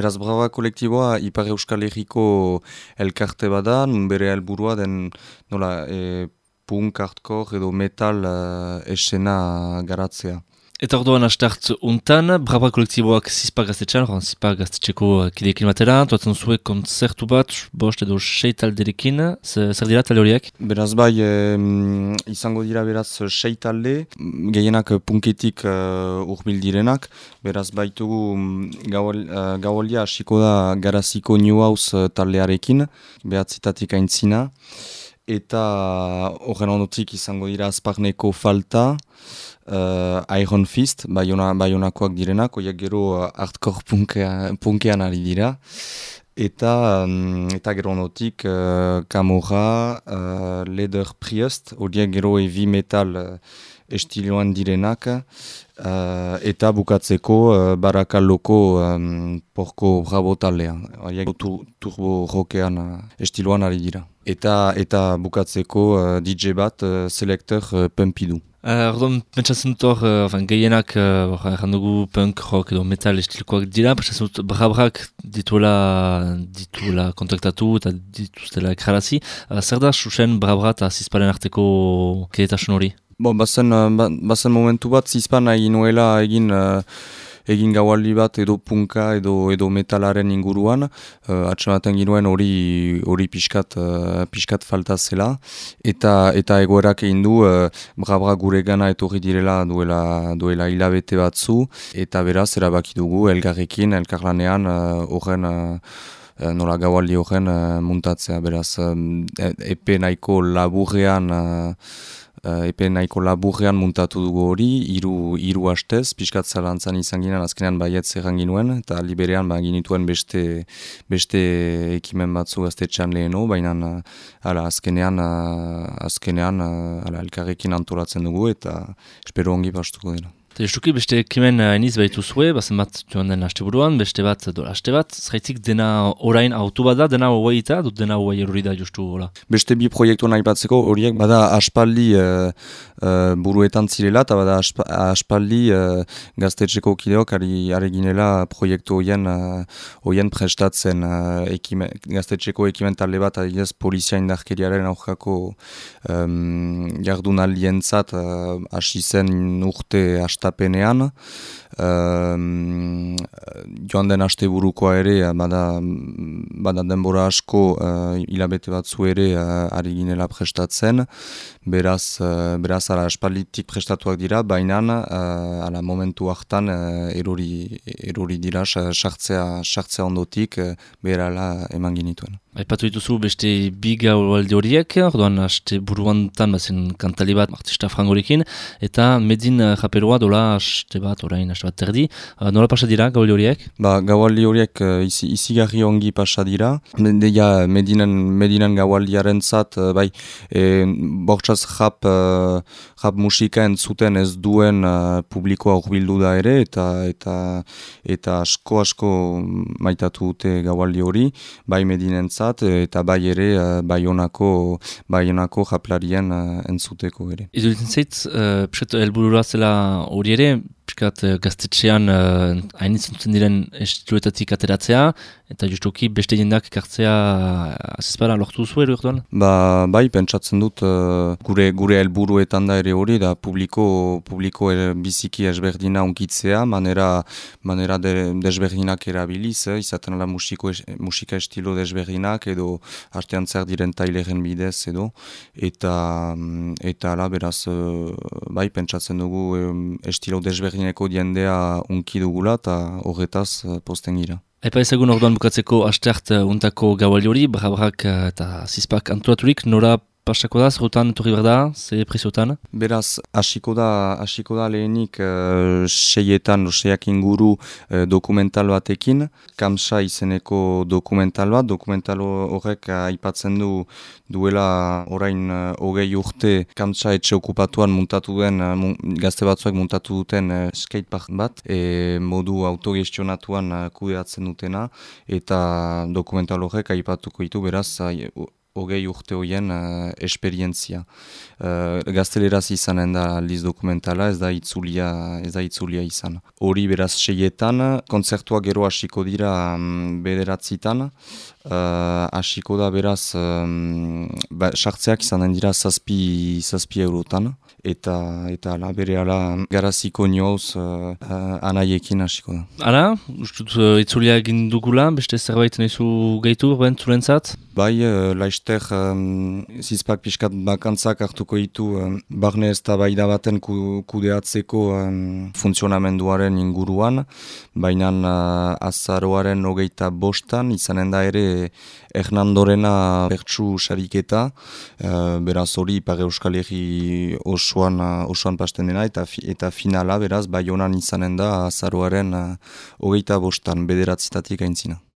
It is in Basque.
Beraz, brava kolektiboa Ipar Euskal Herriko elkarte bada, nun bere helburua den nola, e, punk, hardcore edo metal uh, esena garatzea. Eta orduan astart untan, Braba kolektiboak zizpa gaztetxean, joan zizpa gaztetxeko kidekin batera, tuatzen zuen konzertu bat, bost edo sei talderekin, zer dira talde horiek? Beraz bai, izango dira beraz sei talde, gehienak punketik uh, urbil direnak, beraz baitugu gaualia hasiko da garaziko New House taldearekin, behatzitatik aintzina, eta horren ondotik izango dira azparneko falta, uh, Iron Fist, baiona, baionakoak direnak, oiak gero uh, hardcore punkean ari dira. Eta, um, eta gero notik, uh, Kamora, uh, Leder Priest, horiek gero heavy metal uh, estiloan direnak, uh, eta bukatzeko uh, barakaloko um, porko bravo talean, horiek turbo rockean uh, estiloan ari dira. Eta, eta bukatzeko uh, DJ bat, uh, selector uh, Pumpidu. Uh, Orduan, pentsatzen dut hor, uh, gehienak, uh, dugu punk, rock edo metal estilikoak dira, pentsatzen dut brabrak dituela, dituela kontaktatu eta dituztela ekrarazi. Uh, zer da, susen brabra eta zizparen arteko kedetasun hori? Bon, bazen, uh, bazen momentu bat, zizpan nahi nuela egin... Uh, egin gaualdi bat edo punka edo edo metalaren inguruan uh, atxamaten ginuen hori hori pixkat, uh, pixkat falta zela. Eta eta egoerak egin du uh, bra gure gana etorri direla duela duela hilabete batzu. Eta beraz erabaki dugu elgarrekin elkarlanean horren uh, nola gaualdi horren muntatzea. Beraz epe nahiko laburrean uh, epe nahiko laburrean muntatu dugu hori, hiru hiru hastez, pixkat zalantzan izan ginen, azkenean baiet zerran ginuen, eta liberean ba, ginituen beste, beste ekimen batzu gaztetxean leheno, baina uh, azkenean, uh, azkenean ala, elkarrekin antolatzen dugu, eta espero ongi pastuko dira. Justuki beste ekimen eniz behitu zue, bazen bat joan den haste buruan, beste bat do haste bat, zraitzik dena orain autu bada, dena hauai eta dut dena hauai eruri da justu hola. Beste bi proiektu nahi batzeko horiek bada aspaldi uh, uh, buruetan zirela eta bada aspaldi uh, gaztetxeko kideok ari ginela proiektu horien uh, prestatzen uh, ekime, gaztetxeko ekimen talde bat adinez polizia indarkeriaren aurkako um, jardunaldien zat hasi uh, zen urte hastapenean. Um, joan den haste burukoa ere, bada, bada denbora asko uh, hilabete batzu ere uh, ari ginela prestatzen. Beraz, uh, beraz ala espalitik prestatuak dira, baina uh, ala momentu hartan uh, erori, erori dira sartzea, sartzea ondotik uh, berala eman ginituen. Aipatu dituzu beste bi gaualdi horiek, orduan haste buruan tan bazen kantali bat artista frangorekin, eta medin japeroa dola haste bat, orain haste bat terdi. Uh, nola pasa dira gaualdi horiek? Ba, gaualdi horiek uh, izi, ongi pasa dira. Deia medinan, medinan gaualdiaren zat, uh, bai, e, bortxaz jap, uh, jap musika entzuten ez duen uh, publikoa urbildu da ere, eta eta eta asko asko maitatu dute gaualdi hori, bai medinen eta bai ere uh, bai honako bai honako japlarien uh, entzuteko ere. Izu ditzen zait, uh, helburura zela hori ere, piskat uh, gaztetxean uh, hainitzen diren estiluetatik ateratzea, eta justuki beste jendak kartzea uh, azizpara lortu zu ero Ba, bai, pentsatzen dut uh, gure gure helburuetan da ere hori, da publiko, publiko er, biziki ezberdina unkitzea, manera, manera de, desberdinak erabiliz, eh, izaten ala musiko, musika estilo desberdinak edo artean zer diren taileren bidez edo, eta, mm, eta ala beraz, uh, bai, pentsatzen dugu um, estilo desberdin Espainiako diendea unki dugula eta horretaz uh, posten gira. Epa ezagun orduan bukatzeko asteart untako gauali hori, barra-barrak uh, eta zizpak antolaturik, nora pasako da, zerutan etorri berda, ze presiotan? Beraz, hasiko da, hasiko da lehenik uh, seietan, seiak inguru uh, dokumental batekin, kamsa izeneko dokumental bat, dokumental horrek aipatzen du duela orain uh, hogei urte kamsa etxe okupatuan muntatu den, uh, gazte batzuak muntatu duten uh, skatepark bat, e, modu autogestionatuan uh, kudeatzen dutena, eta dokumental horrek aipatuko ditu, beraz, hogei urte hoien uh, esperientzia. Uh, gazteleraz izanen da liz dokumentala, ez da itzulia, ez da itzulia izan. Hori beraz seietan, kontzertua gero hasiko dira um, bederatzitan, uh, hasiko da beraz, um, ba, sartzeak izanen dira zazpi, zazpi eurotan, eta eta ala bere ala garaziko nioz uh, uh, anaiekin hasiko da. Ara, ustut uh, itzulia egin dugula, beste zerbait nahizu gaitu, ben zurentzat? Bai, uh, laizter um, zizpak pixkat bakantzak hartuko ditu um, barne ez da bai baten ku, kudeatzeko um, funtzionamenduaren inguruan, baina uh, azaroaren hogeita bostan, izanen da ere Hernandorena bertsu sariketa, uh, beraz hori Ipar Euskal Herri osoan, uh, osoan pasten dena, eta, fi, eta finala beraz bai honan izanen da azaroaren uh, hogeita bostan, bederatzitatik aintzina.